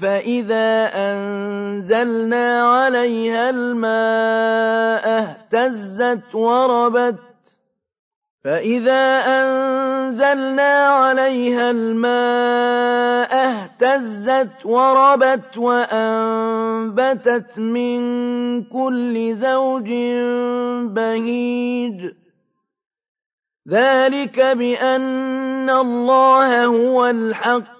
فإذا أنزلنا عليها الماء اهتزت وربت فإذا أنزلنا عليها الماء اهتزت وربت وأنبتت من كل زوج بهيج ذلك بأن الله هو الحق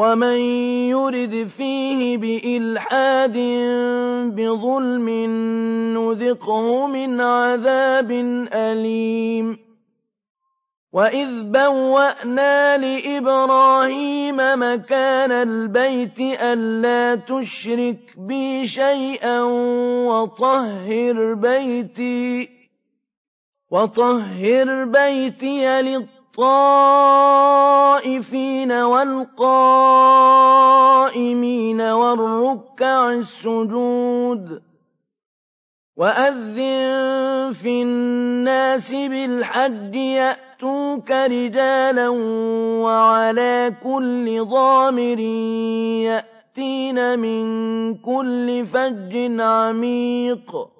ومن يرد فيه بإلحاد بظلم نذقه من عذاب أليم وإذ بوأنا لإبراهيم مكان البيت ألا تشرك بي شيئا وطهر بيتي وطهر بيتي للطهر الطائفين والقائمين والركع السجود وأذن في الناس بالحج يأتوك رجالا وعلى كل ضامر يأتين من كل فج عميق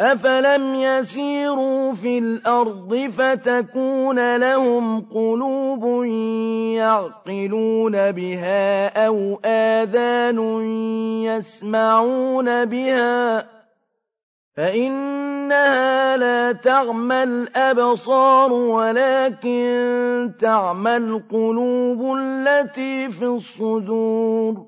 أَفَلَمْ يَسِيرُوا فِي الْأَرْضِ فَتَكُونَ لَهُمْ قُلُوبٌ يَعْقِلُونَ بِهَا أَوْ آذَانٌ يَسْمَعُونَ بِهَا ۖ فَإِنَّهَا لَا تَعْمَى الْأَبْصَارُ وَلَٰكِن تَعْمَى الْقُلُوبُ الَّتِي فِي الصُّدُورِ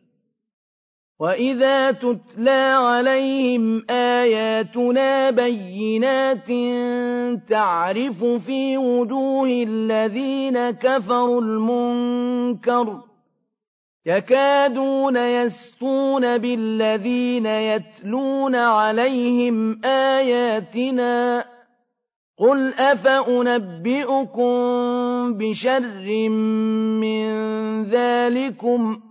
وَإِذَا تُتْلَىٰ عَلَيْهِمْ آيَاتُنَا بَيِّنَاتٍ تَعْرِفُ فِي وُجُوهِ الَّذِينَ كَفَرُوا الْمُنكَرَ ۖ يَكَادُونَ يَسْطُونَ بِالَّذِينَ يَتْلُونَ عَلَيْهِمْ آيَاتِنَا ۗ قُلْ أَفَأُنَبِّئُكُم بِشَرٍّ مِّن ذَٰلِكُمْ ۗ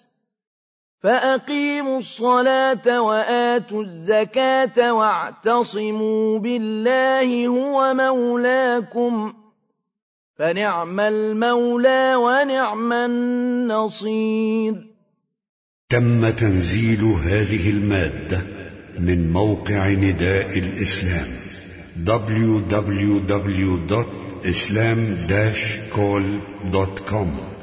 فأقيموا الصلاة وآتوا الزكاة واعتصموا بالله هو مولاكم فنعم المولى ونعم النصير تم تنزيل هذه المادة من موقع نداء الإسلام www.islam-call.com